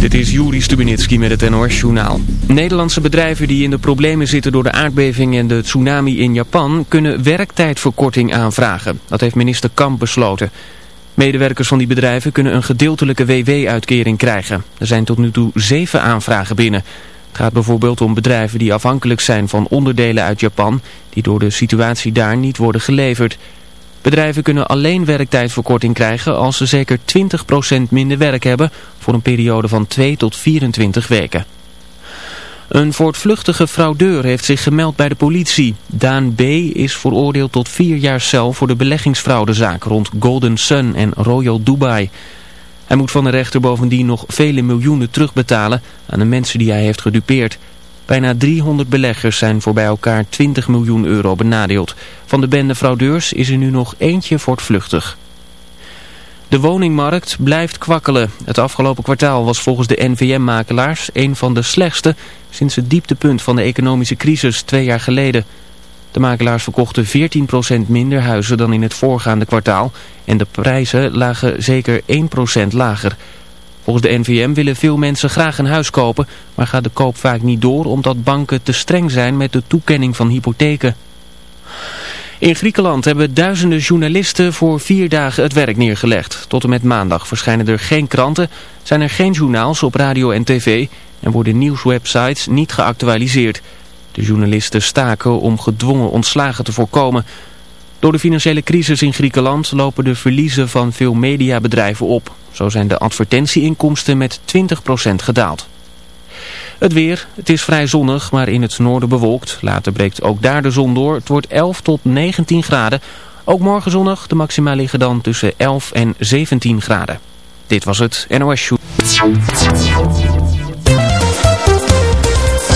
Dit is Juri Stubenitski met het NOS-journaal. Nederlandse bedrijven die in de problemen zitten door de aardbeving en de tsunami in Japan... kunnen werktijdverkorting aanvragen. Dat heeft minister Kamp besloten. Medewerkers van die bedrijven kunnen een gedeeltelijke WW-uitkering krijgen. Er zijn tot nu toe zeven aanvragen binnen. Het gaat bijvoorbeeld om bedrijven die afhankelijk zijn van onderdelen uit Japan... die door de situatie daar niet worden geleverd... Bedrijven kunnen alleen werktijdverkorting krijgen als ze zeker 20% minder werk hebben voor een periode van 2 tot 24 weken. Een voortvluchtige fraudeur heeft zich gemeld bij de politie. Daan B. is veroordeeld tot vier jaar cel voor de beleggingsfraudezaak rond Golden Sun en Royal Dubai. Hij moet van de rechter bovendien nog vele miljoenen terugbetalen aan de mensen die hij heeft gedupeerd. Bijna 300 beleggers zijn voor bij elkaar 20 miljoen euro benadeeld. Van de bende fraudeurs is er nu nog eentje voortvluchtig. De woningmarkt blijft kwakkelen. Het afgelopen kwartaal was volgens de NVM-makelaars een van de slechtste sinds het dieptepunt van de economische crisis twee jaar geleden. De makelaars verkochten 14% minder huizen dan in het voorgaande kwartaal en de prijzen lagen zeker 1% lager. Volgens de NVM willen veel mensen graag een huis kopen, maar gaat de koop vaak niet door omdat banken te streng zijn met de toekenning van hypotheken. In Griekenland hebben duizenden journalisten voor vier dagen het werk neergelegd. Tot en met maandag verschijnen er geen kranten, zijn er geen journaals op radio en tv en worden nieuwswebsites niet geactualiseerd. De journalisten staken om gedwongen ontslagen te voorkomen. Door de financiële crisis in Griekenland lopen de verliezen van veel mediabedrijven op. Zo zijn de advertentieinkomsten met 20% gedaald. Het weer, het is vrij zonnig, maar in het noorden bewolkt. Later breekt ook daar de zon door. Het wordt 11 tot 19 graden. Ook morgen zonnig, de maxima liggen dan tussen 11 en 17 graden. Dit was het NOS Show.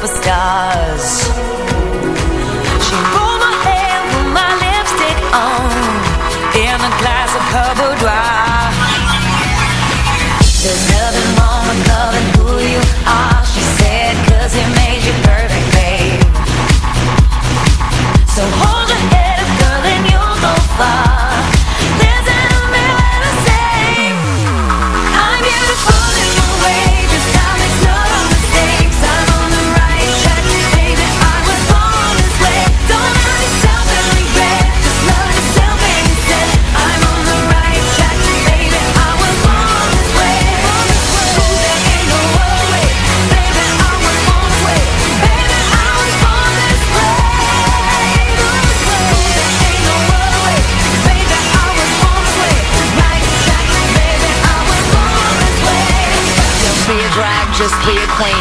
superstars. She pulled my hair, put my lipstick on, in a glass of cupboard.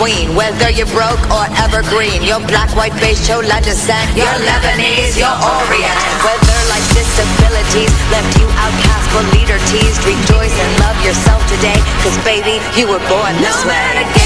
queen. Whether you're broke or evergreen, your black, white, beige, chola descent, you're Lebanese, you're Orient. Whether like disabilities left you outcast but leader teased, rejoice and love yourself today. Cause baby, you were born this no way.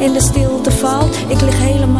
in de stilte valt. Ik lig helemaal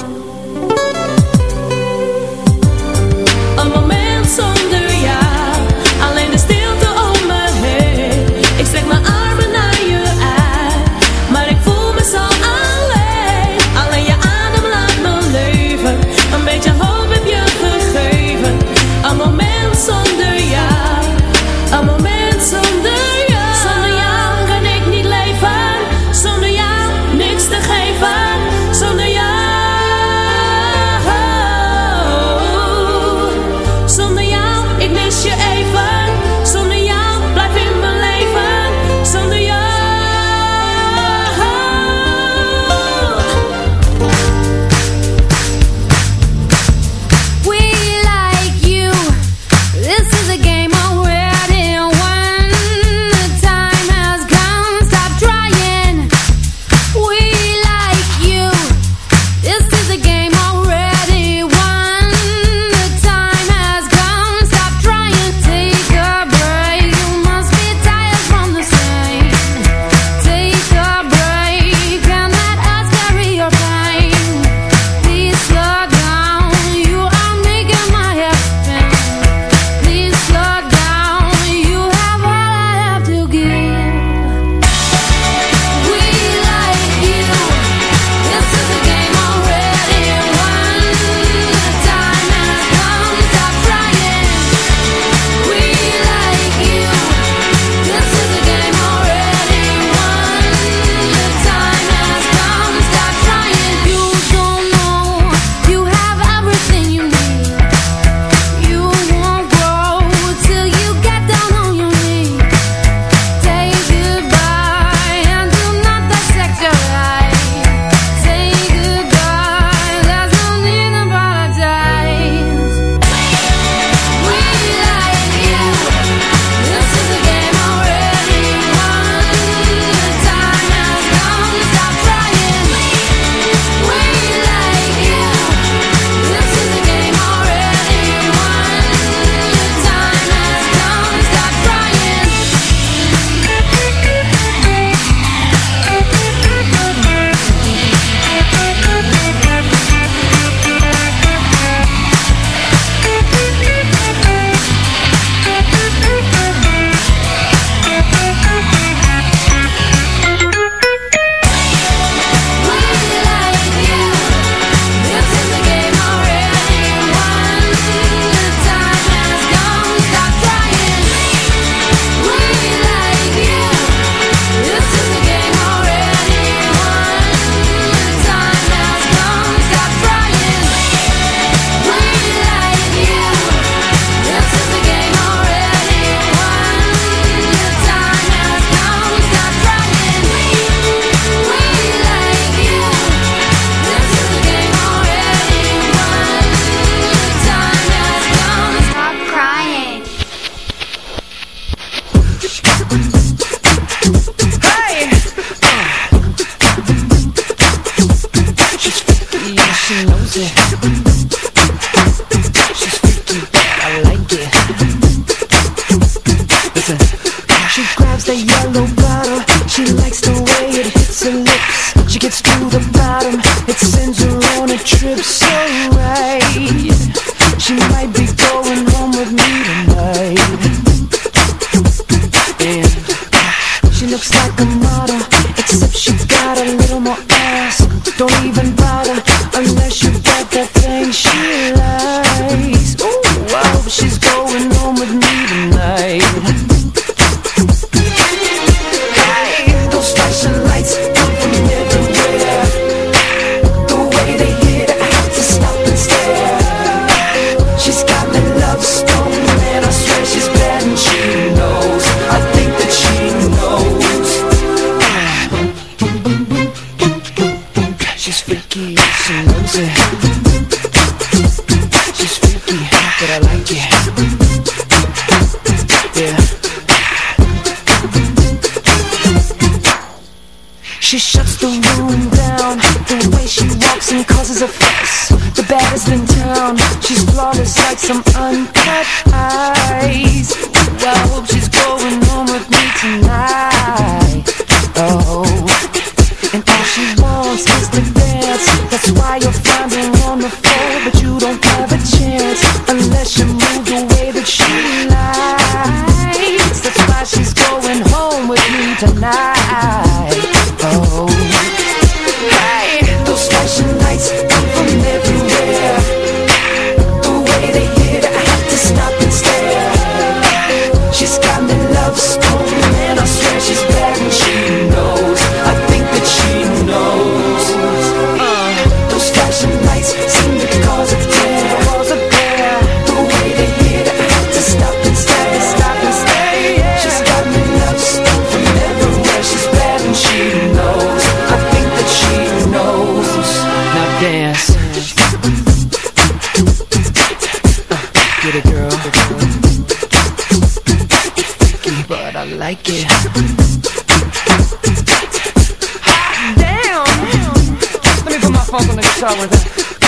fuck on the guitar with it.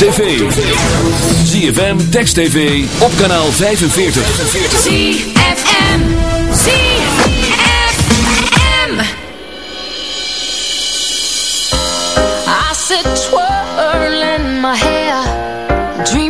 tv. ZFM, Text TV, op kanaal 45. ZFM, ZFM. I sit twirling my hair, dream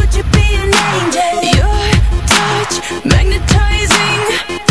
changing. Your touch magnetizing.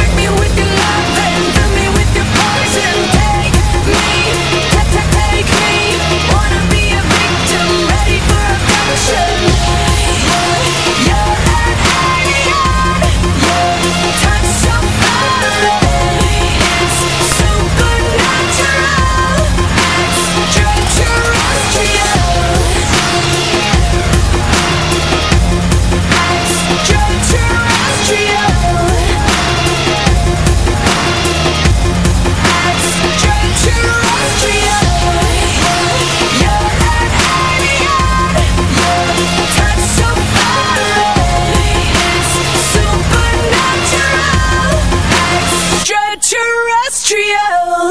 can take me Trio.